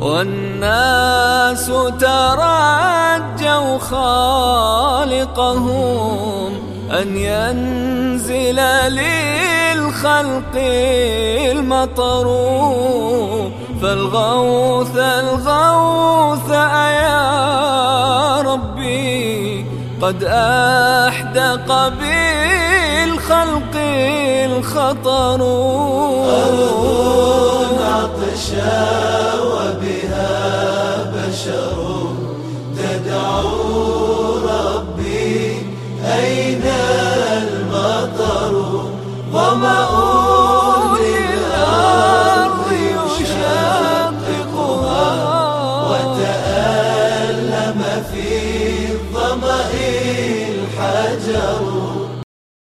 والناس ترجوا خالقهم أن ينزل للخلق المطر. فالغوث الغوث يا ربي قد أحدق بالخلق الخطر. أرض عطشا وبها البشر تدعو ربي أين المطر ظمأ للأرض يشققها وتألم في الظمأ الحجر.